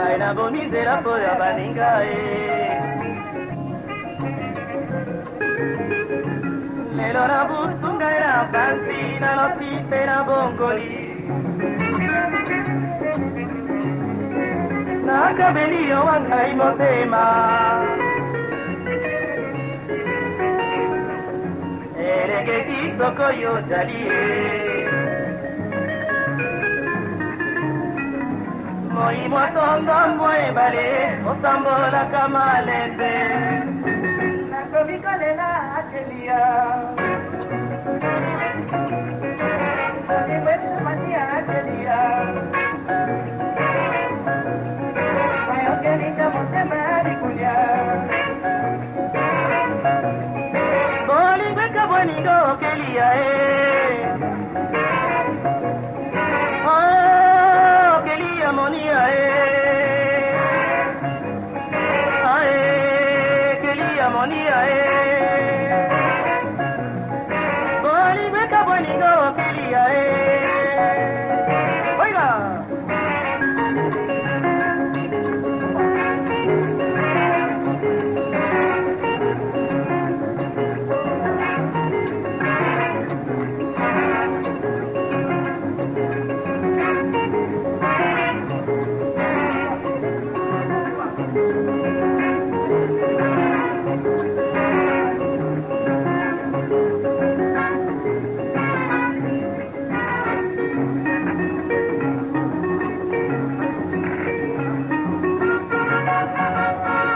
baninga ina eh. bomisela po ya baninga lelo na bustunga ina pansi na losi mpe na bongoli nakabeli yo wa ngai motema elekeki soko yo tali ye Moi motongo moi bale osambola kamalembe nakobikolela atelia ebwetumania atelia oyokelika motema likulia bolingweka boninga okelia e Money, eh. Boni beka boni go pili, eh.